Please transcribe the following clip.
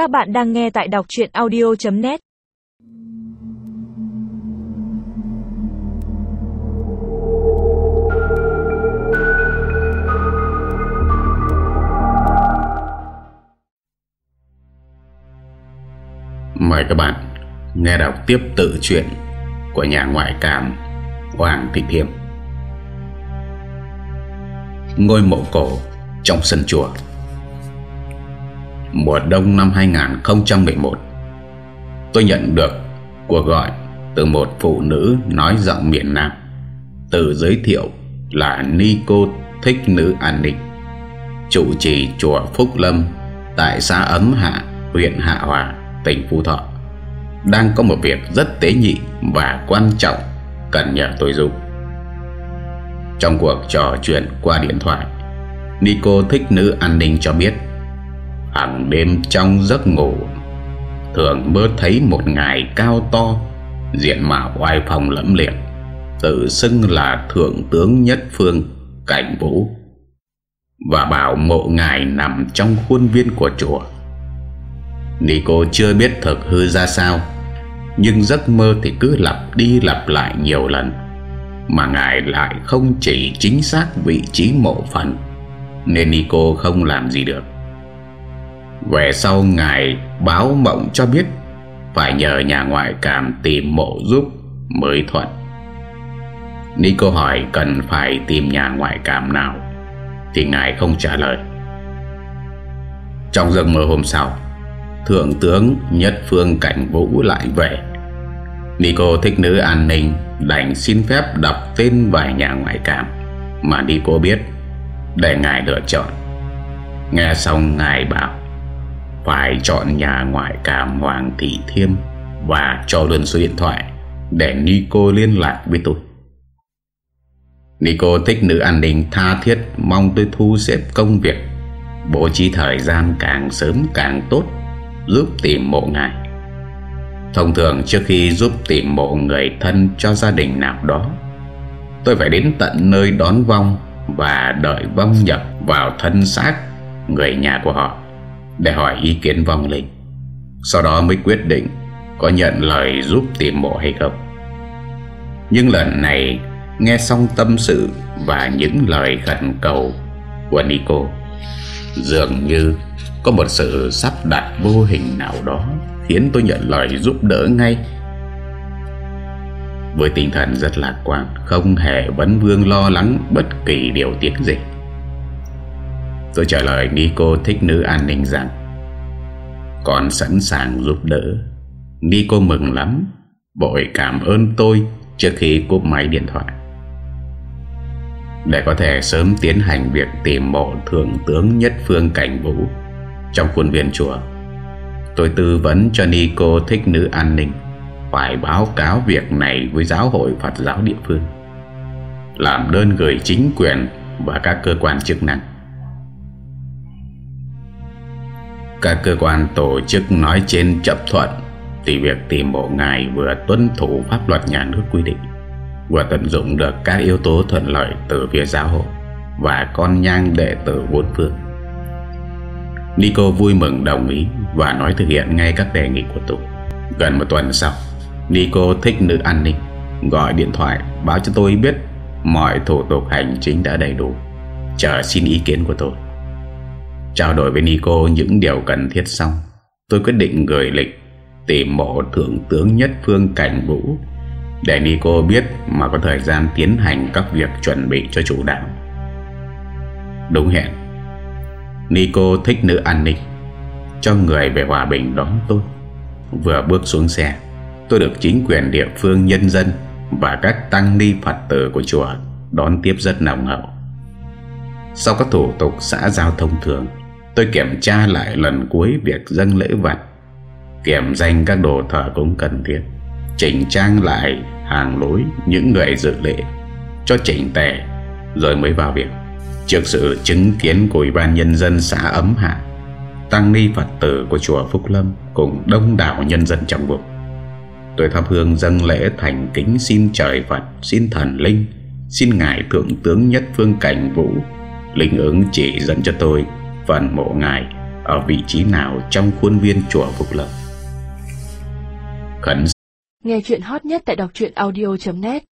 Các bạn đang nghe tại đọc chuyện audio.net Mời các bạn nghe đọc tiếp tự truyện của nhà ngoại cảm Hoàng Thị Thiêm. Ngôi mộ cổ trong sân chùa. Mùa đông năm 2011 Tôi nhận được cuộc gọi từ một phụ nữ nói giọng miền Nam Tự giới thiệu là Nico Thích Nữ An Ninh Chủ trì chùa Phúc Lâm Tại xã Ấm Hạ, huyện Hạ Hòa, tỉnh Phú Thọ. Đang có một việc rất tế nhị và quan trọng Cần nhờ tôi giúp. Trong cuộc trò chuyện qua điện thoại Nico Thích Nữ An Ninh cho biết hàng đêm trong giấc ngủ. Thường mơ thấy một ngài cao to, Diện mạo oai phong lẫm liệt, Tự xưng là Thượng tướng Nhất Phương, Cảnh Vũ, Và bảo mộ ngài nằm trong khuôn viên của chùa. Nico chưa biết thực hư ra sao, Nhưng giấc mơ thì cứ lặp đi lặp lại nhiều lần, Mà ngài lại không chỉ chính xác vị trí mộ phần, Nên Nico không làm gì được về sau ngài báo mộng cho biết, Phải nhờ nhà ngoại cảm tìm mộ giúp mới thuận. Nico hỏi cần phải tìm nhà ngoại cảm nào, Thì ngài không trả lời. Trong giấc mơ hôm sau, Thượng tướng Nhất Phương Cảnh Vũ lại về. Nico thích nữ an ninh, Đành xin phép đọc tên vài nhà ngoại cảm Mà Nico biết, Để ngài lựa chọn. Nghe xong ngài bảo phải chọn nhà ngoại cảm Hoàng Thị Thiêm và cho luôn số điện thoại để Nico liên lạc với tôi. Nico thích nữ an ninh tha thiết mong tôi thu xếp công việc, bố trí thời gian càng sớm càng tốt, giúp tìm mộ ngài. Thông thường trước khi giúp tìm mộ người thân cho gia đình nào đó, tôi phải đến tận nơi đón vong và đợi vong nhập vào thân xác người nhà của họ để hỏi ý kiến vong linh. Sau đó mới quyết định Có nhận lời giúp tìm mộ hay không. Nhưng lần này, Nghe xong tâm sự Và những lời khẩn cầu Của Nico, Dường như Có một sự sắp đặt vô hình nào đó Khiến tôi nhận lời giúp đỡ ngay. Với tinh thần rất lạc quan, Không hề vấn vương lo lắng Bất kỳ điều tiếng gì. Tôi trả lời Nico thích nữ an ninh rằng, Con sẵn sàng giúp đỡ. Nico mừng lắm. Bội cảm ơn tôi Trước khi cúp máy điện thoại. Để có thể sớm tiến hành việc tìm mộ Thượng tướng Nhất Phương Cảnh Vũ Trong khuôn viên chùa, Tôi tư vấn cho Nico thích nữ an ninh Phải báo cáo việc này với giáo hội Phật giáo địa phương, Làm đơn gửi chính quyền Và các cơ quan chức năng. Các cơ quan tổ chức nói trên chấp thuận Thì việc tìm mộ ngài vừa tuân thủ pháp luật nhà nước quy định, Vừa tận dụng được các yếu tố thuận lợi từ phía giáo hội Và con nhang đệ tử bốn phương. Nico vui mừng đồng ý Và nói thực hiện ngay các đề nghị của tôi Gần một tuần sau, Nico thích nữ an ninh, Gọi điện thoại báo cho tôi biết Mọi thủ tục hành chính đã đầy đủ, Chờ xin ý kiến của tôi. Trao đổi với Nico những điều cần thiết xong Tôi quyết định gửi lịch Tìm mộ thượng tướng nhất phương cảnh vũ, Để Nico biết Mà có thời gian tiến hành các việc chuẩn bị cho chủ đạo. Đúng hẹn. Nico thích nữ an ninh Cho người về Hòa Bình đón tôi. Vừa bước xuống xe, Tôi được chính quyền địa phương nhân dân Và các tăng ni Phật tử của chùa Đón tiếp rất nồng hậu. Sau các thủ tục xã giao thông thường Tôi kiểm tra lại lần cuối việc dâng lễ vật. Kiểm danh các đồ thờ cũng cần thiết. Chỉnh trang lại hàng lối những người dự lễ. Cho chỉnh tề. Rồi mới vào việc. Trước sự chứng kiến của Ủy ban Nhân dân xã Ấm Hạ, Tăng ni Phật tử của chùa Phúc Lâm Cùng đông đảo nhân dân trong vùng Tôi thắp hương dâng lễ thành kính xin trời Phật, Xin thần linh, Xin Ngài Thượng tướng Nhất Phương Cảnh Vũ, Linh ứng chỉ dẫn cho tôi phần mộ ngài Ở vị trí nào trong khuôn viên chùa Phục Lâm Khẩn Nghe chuyện hot nhất tại đọc audio.net